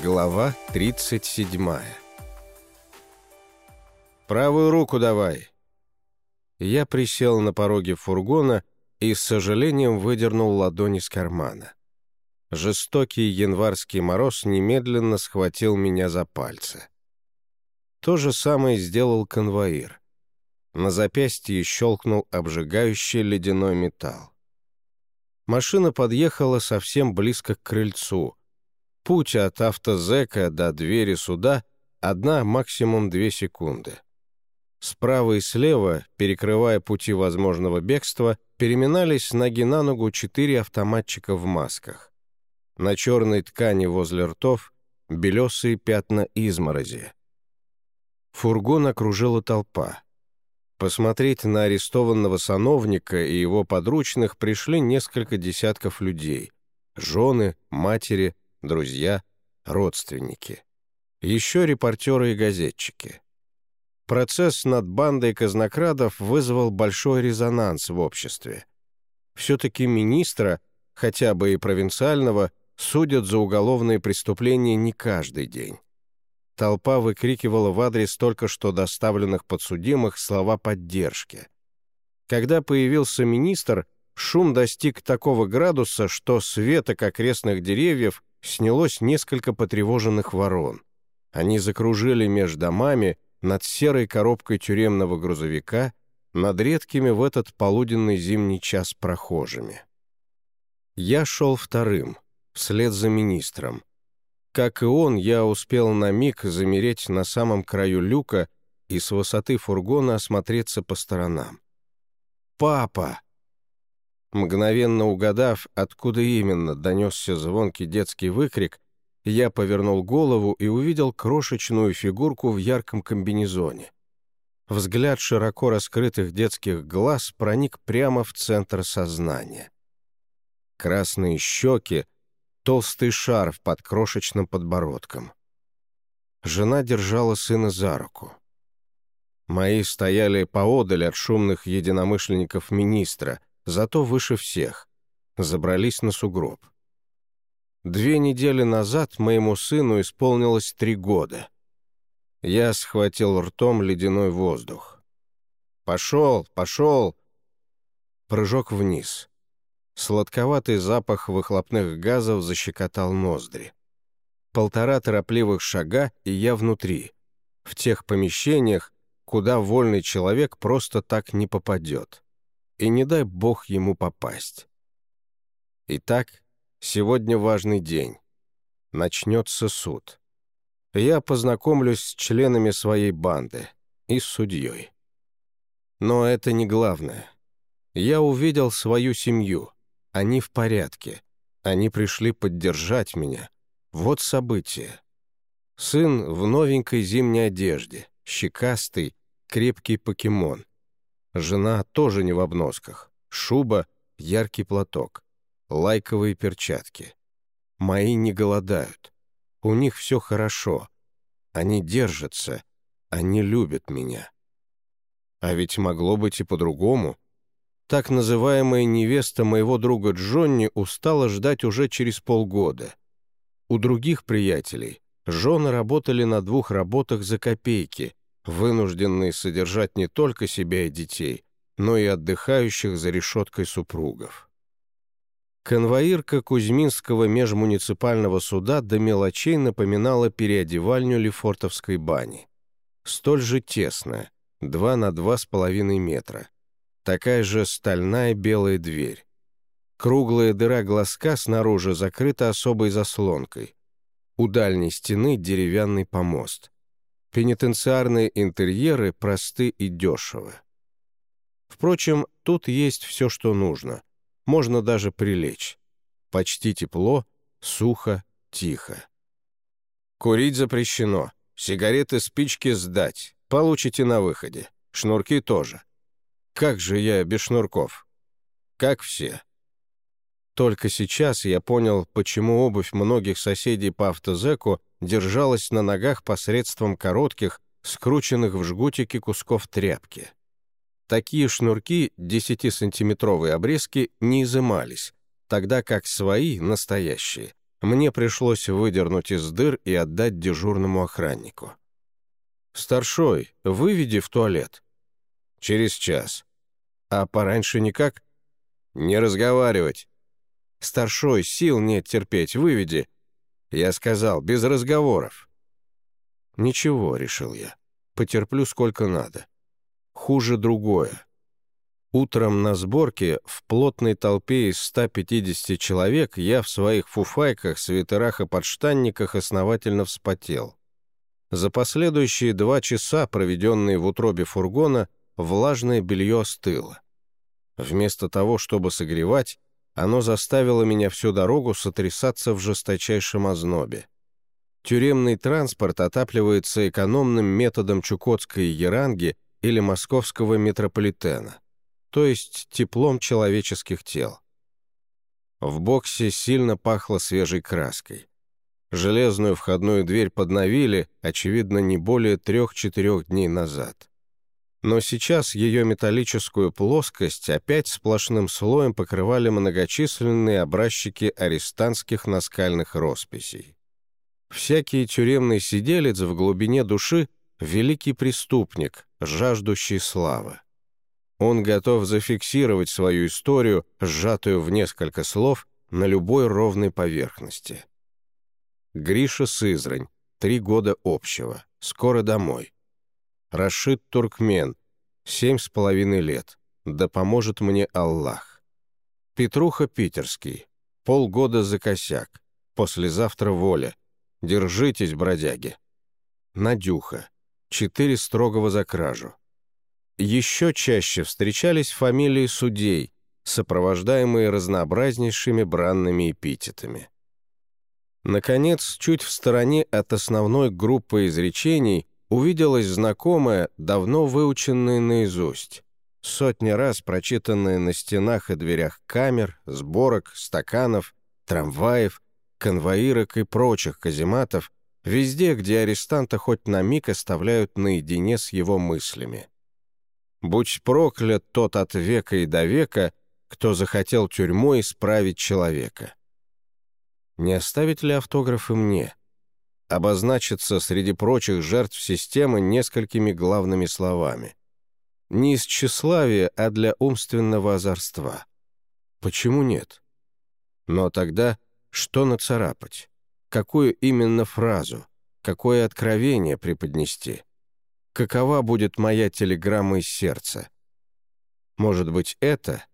Глава 37 «Правую руку давай!» Я присел на пороге фургона и с сожалением выдернул ладони из кармана. Жестокий январский мороз немедленно схватил меня за пальцы. То же самое сделал конвоир. На запястье щелкнул обжигающий ледяной металл. Машина подъехала совсем близко к крыльцу, Путь от автозека до двери суда — одна, максимум две секунды. Справа и слева, перекрывая пути возможного бегства, переминались ноги на ногу четыре автоматчика в масках. На черной ткани возле ртов — белесые пятна изморози. Фургон окружила толпа. Посмотреть на арестованного сановника и его подручных пришли несколько десятков людей. Жены, матери, друзья, родственники. Еще репортеры и газетчики. Процесс над бандой казнокрадов вызвал большой резонанс в обществе. Все-таки министра, хотя бы и провинциального, судят за уголовные преступления не каждый день. Толпа выкрикивала в адрес только что доставленных подсудимых слова поддержки. Когда появился министр, шум достиг такого градуса, что с веток окрестных деревьев снялось несколько потревоженных ворон. Они закружили между домами, над серой коробкой тюремного грузовика, над редкими в этот полуденный зимний час прохожими. Я шел вторым, вслед за министром. Как и он, я успел на миг замереть на самом краю люка и с высоты фургона осмотреться по сторонам. «Папа!» Мгновенно угадав, откуда именно донесся звонкий детский выкрик, я повернул голову и увидел крошечную фигурку в ярком комбинезоне. Взгляд широко раскрытых детских глаз проник прямо в центр сознания. Красные щеки, толстый шарф под крошечным подбородком. Жена держала сына за руку. Мои стояли поодаль от шумных единомышленников министра — зато выше всех. Забрались на сугроб. Две недели назад моему сыну исполнилось три года. Я схватил ртом ледяной воздух. «Пошел, пошел!» Прыжок вниз. Сладковатый запах выхлопных газов защекотал ноздри. Полтора торопливых шага, и я внутри. В тех помещениях, куда вольный человек просто так не попадет и не дай бог ему попасть. Итак, сегодня важный день. Начнется суд. Я познакомлюсь с членами своей банды и с судьей. Но это не главное. Я увидел свою семью. Они в порядке. Они пришли поддержать меня. Вот событие. Сын в новенькой зимней одежде, щекастый, крепкий покемон. Жена тоже не в обносках. Шуба, яркий платок, лайковые перчатки. Мои не голодают. У них все хорошо. Они держатся. Они любят меня. А ведь могло быть и по-другому. Так называемая невеста моего друга Джонни устала ждать уже через полгода. У других приятелей жены работали на двух работах за копейки, вынужденные содержать не только себя и детей, но и отдыхающих за решеткой супругов. Конвоирка Кузьминского межмуниципального суда до мелочей напоминала переодевальню Лефортовской бани. Столь же тесная, 2 на два с половиной метра. Такая же стальная белая дверь. Круглая дыра глазка снаружи закрыта особой заслонкой. У дальней стены деревянный помост — Пенитенциарные интерьеры просты и дешевы. Впрочем, тут есть все, что нужно. Можно даже прилечь. Почти тепло, сухо, тихо. Курить запрещено. Сигареты, спички сдать. Получите на выходе. Шнурки тоже. Как же я без шнурков? Как все. Только сейчас я понял, почему обувь многих соседей по автозеку держалась на ногах посредством коротких, скрученных в жгутики кусков тряпки. Такие шнурки 10-сантиметровые обрезки не изымались, тогда как свои, настоящие, мне пришлось выдернуть из дыр и отдать дежурному охраннику. «Старшой, выведи в туалет». «Через час». «А пораньше никак?» «Не разговаривать». «Старшой, сил нет терпеть, выведи». Я сказал, без разговоров. «Ничего», — решил я, — «потерплю сколько надо. Хуже другое. Утром на сборке в плотной толпе из 150 человек я в своих фуфайках, свитерах и подштанниках основательно вспотел. За последующие два часа, проведенные в утробе фургона, влажное белье остыло. Вместо того, чтобы согревать, оно заставило меня всю дорогу сотрясаться в жесточайшем ознобе. Тюремный транспорт отапливается экономным методом чукотской яранги или московского метрополитена то есть теплом человеческих тел. В боксе сильно пахло свежей краской. Железную входную дверь подновили, очевидно, не более трех-четырех дней назад. Но сейчас ее металлическую плоскость опять сплошным слоем покрывали многочисленные образчики арестантских наскальных росписей. Всякий тюремный сиделец в глубине души — великий преступник, жаждущий славы. Он готов зафиксировать свою историю, сжатую в несколько слов, на любой ровной поверхности. Гриша Сызрань, три года общего, скоро домой. Рашид Туркмен, семь с половиной лет, да поможет мне Аллах. Петруха Питерский, полгода за косяк, послезавтра воля. Держитесь, бродяги. Надюха, четыре строгого за кражу. Еще чаще встречались фамилии судей, сопровождаемые разнообразнейшими бранными эпитетами. Наконец, чуть в стороне от основной группы изречений увиделась знакомая, давно выученная наизусть, сотни раз прочитанная на стенах и дверях камер, сборок, стаканов, трамваев, конвоирок и прочих казематов, везде, где арестанта хоть на миг оставляют наедине с его мыслями. Будь проклят тот от века и до века, кто захотел тюрьмой исправить человека. Не оставить ли автографы мне? Обозначиться среди прочих жертв системы несколькими главными словами. Не из тщеславия, а для умственного озорства. Почему нет? Но тогда что нацарапать? Какую именно фразу? Какое откровение преподнести? какова будет моя телеграмма из сердца. Может быть, это?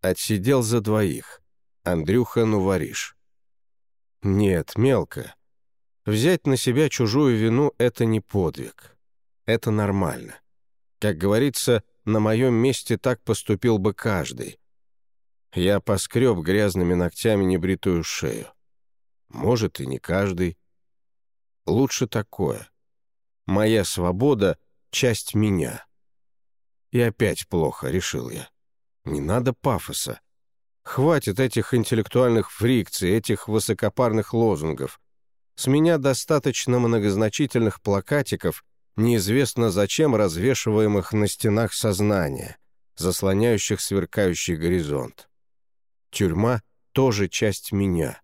Отсидел за двоих. Андрюха Нувариш. Нет, мелко. Взять на себя чужую вину — это не подвиг. Это нормально. Как говорится, на моем месте так поступил бы каждый. Я поскреб грязными ногтями небритую шею. Может, и не каждый. Лучше такое — Моя свобода — часть меня. И опять плохо, решил я. Не надо пафоса. Хватит этих интеллектуальных фрикций, этих высокопарных лозунгов. С меня достаточно многозначительных плакатиков, неизвестно зачем развешиваемых на стенах сознания, заслоняющих сверкающий горизонт. Тюрьма — тоже часть меня.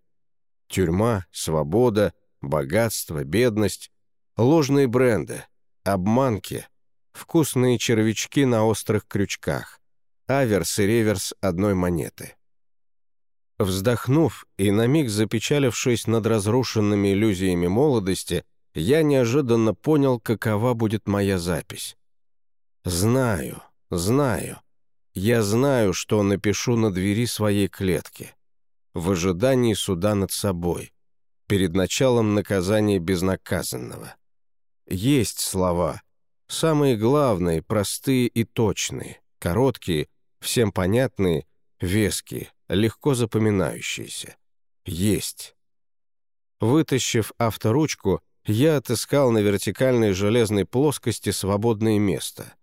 Тюрьма, свобода, богатство, бедность Ложные бренды, обманки, вкусные червячки на острых крючках, аверс и реверс одной монеты. Вздохнув и на миг запечалившись над разрушенными иллюзиями молодости, я неожиданно понял, какова будет моя запись. Знаю, знаю. Я знаю, что напишу на двери своей клетки. В ожидании суда над собой. Перед началом наказания безнаказанного. Есть слова. Самые главные, простые и точные, короткие, всем понятные, веские, легко запоминающиеся. Есть. Вытащив авторучку, я отыскал на вертикальной железной плоскости свободное место.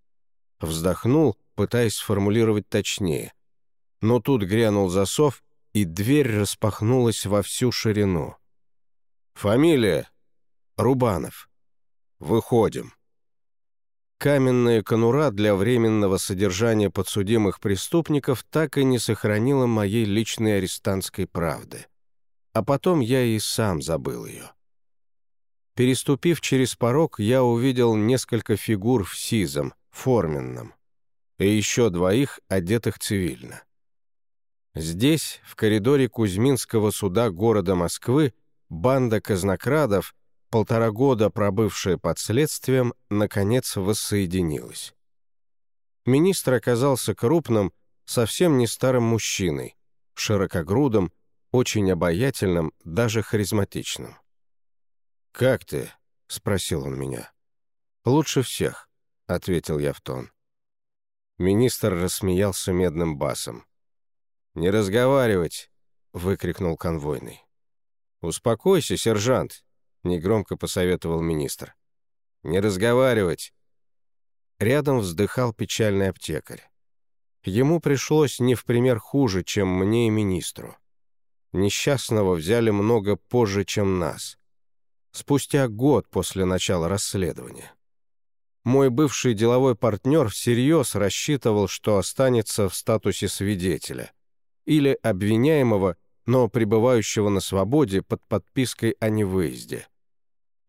Вздохнул, пытаясь сформулировать точнее. Но тут грянул засов, и дверь распахнулась во всю ширину. «Фамилия?» «Рубанов». Выходим. Каменная конура для временного содержания подсудимых преступников так и не сохранила моей личной арестантской правды. а потом я и сам забыл ее. Переступив через порог, я увидел несколько фигур в сизом, форменном, и еще двоих, одетых цивильно. Здесь, в коридоре Кузьминского суда города Москвы, банда казнокрадов, полтора года пробывшая под следствием, наконец воссоединилась. Министр оказался крупным, совсем не старым мужчиной, широкогрудым, очень обаятельным, даже харизматичным. «Как ты?» — спросил он меня. «Лучше всех», — ответил я в тон. Министр рассмеялся медным басом. «Не разговаривать!» — выкрикнул конвойный. «Успокойся, сержант!» — негромко посоветовал министр. «Не разговаривать!» Рядом вздыхал печальный аптекарь. Ему пришлось не в пример хуже, чем мне и министру. Несчастного взяли много позже, чем нас спустя год после начала расследования. Мой бывший деловой партнер всерьез рассчитывал, что останется в статусе свидетеля или обвиняемого, но пребывающего на свободе под подпиской о невыезде.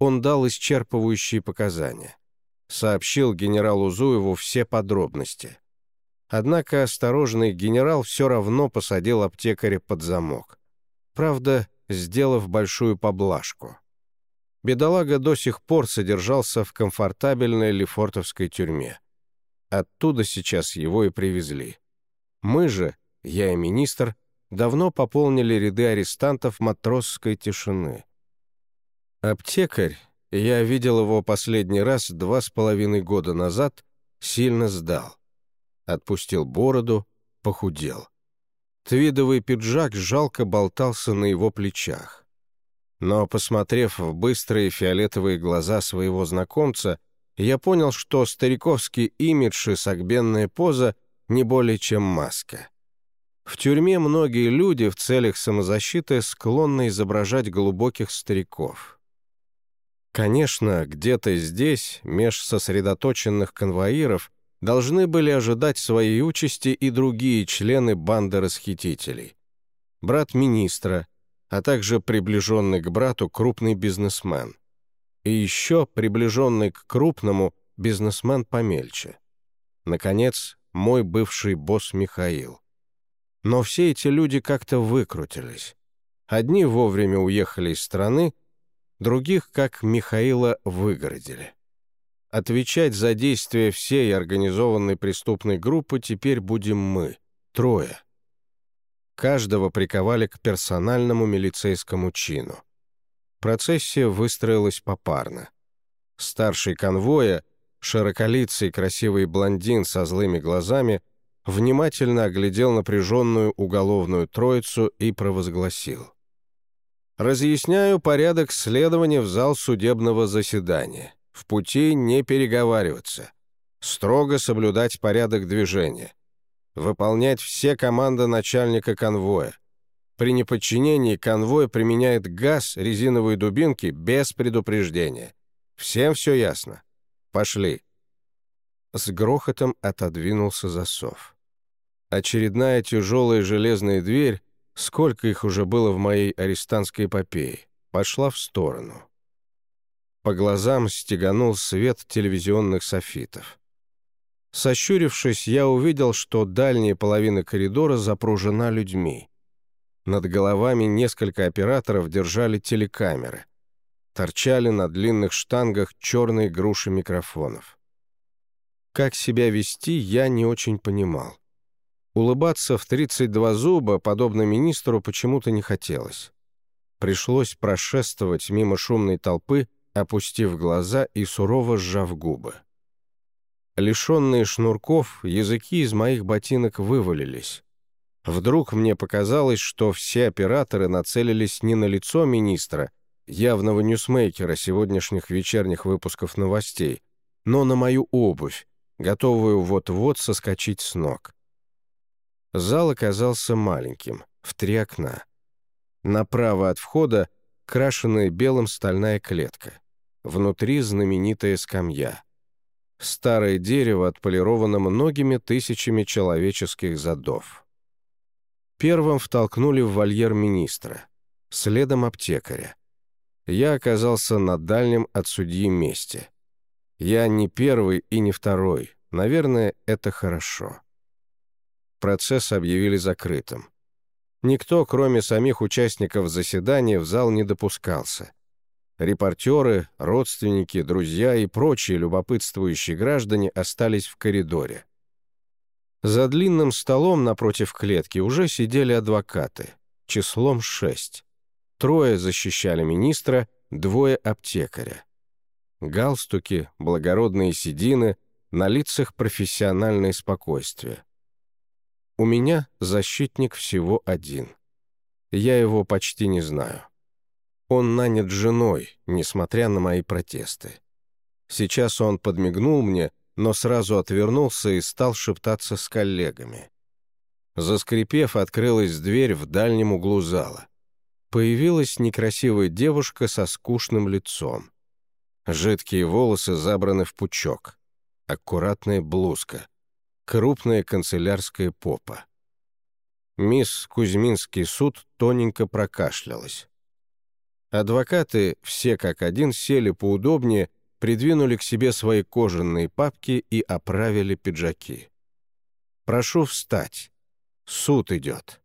Он дал исчерпывающие показания. Сообщил генералу Зуеву все подробности. Однако осторожный генерал все равно посадил аптекаря под замок. Правда, сделав большую поблажку бедолага до сих пор содержался в комфортабельной Лефортовской тюрьме. Оттуда сейчас его и привезли. Мы же, я и министр, давно пополнили ряды арестантов матросской тишины. Аптекарь, я видел его последний раз два с половиной года назад, сильно сдал. Отпустил бороду, похудел. Твидовый пиджак жалко болтался на его плечах. Но, посмотрев в быстрые фиолетовые глаза своего знакомца, я понял, что стариковский имидж и согбенная поза не более чем маска. В тюрьме многие люди в целях самозащиты склонны изображать глубоких стариков. Конечно, где-то здесь, меж сосредоточенных конвоиров, должны были ожидать своей участи и другие члены банды расхитителей. Брат министра, а также приближенный к брату крупный бизнесмен. И еще приближенный к крупному бизнесмен помельче. Наконец, мой бывший босс Михаил. Но все эти люди как-то выкрутились. Одни вовремя уехали из страны, других, как Михаила, выгородили. Отвечать за действия всей организованной преступной группы теперь будем мы, трое. Каждого приковали к персональному милицейскому чину. Процессия выстроилась попарно. Старший конвоя, широколицый красивый блондин со злыми глазами, внимательно оглядел напряженную уголовную троицу и провозгласил. «Разъясняю порядок следования в зал судебного заседания. В пути не переговариваться. Строго соблюдать порядок движения выполнять все команды начальника конвоя. При неподчинении конвой применяет газ, резиновые дубинки без предупреждения. Всем все ясно? Пошли. С грохотом отодвинулся засов. Очередная тяжелая железная дверь, сколько их уже было в моей арестантской эпопее, пошла в сторону. По глазам стеганул свет телевизионных софитов. Сощурившись, я увидел, что дальняя половина коридора запружена людьми. Над головами несколько операторов держали телекамеры. Торчали на длинных штангах черные груши микрофонов. Как себя вести, я не очень понимал. Улыбаться в 32 зуба, подобно министру, почему-то не хотелось. Пришлось прошествовать мимо шумной толпы, опустив глаза и сурово сжав губы. Лишенные шнурков, языки из моих ботинок вывалились. Вдруг мне показалось, что все операторы нацелились не на лицо министра, явного ньюсмейкера сегодняшних вечерних выпусков новостей, но на мою обувь, готовую вот-вот соскочить с ног. Зал оказался маленьким, в три окна. Направо от входа крашеная белым стальная клетка. Внутри знаменитая скамья. Старое дерево отполировано многими тысячами человеческих задов. Первым втолкнули в вольер министра. следом аптекаря. Я оказался на дальнем от судьи месте. Я не первый и не второй. Наверное, это хорошо. Процесс объявили закрытым. Никто, кроме самих участников заседания, в зал не допускался. Репортеры, родственники, друзья и прочие любопытствующие граждане остались в коридоре. За длинным столом напротив клетки уже сидели адвокаты, числом шесть. Трое защищали министра, двое аптекаря. Галстуки, благородные седины, на лицах профессиональное спокойствие. У меня защитник всего один. Я его почти не знаю. Он нанят женой, несмотря на мои протесты. Сейчас он подмигнул мне, но сразу отвернулся и стал шептаться с коллегами. Заскрипев, открылась дверь в дальнем углу зала. Появилась некрасивая девушка со скучным лицом. Жидкие волосы забраны в пучок. Аккуратная блузка. Крупная канцелярская попа. Мисс Кузьминский суд тоненько прокашлялась. Адвокаты, все как один, сели поудобнее придвинули к себе свои кожаные папки и оправили пиджаки. «Прошу встать. Суд идет».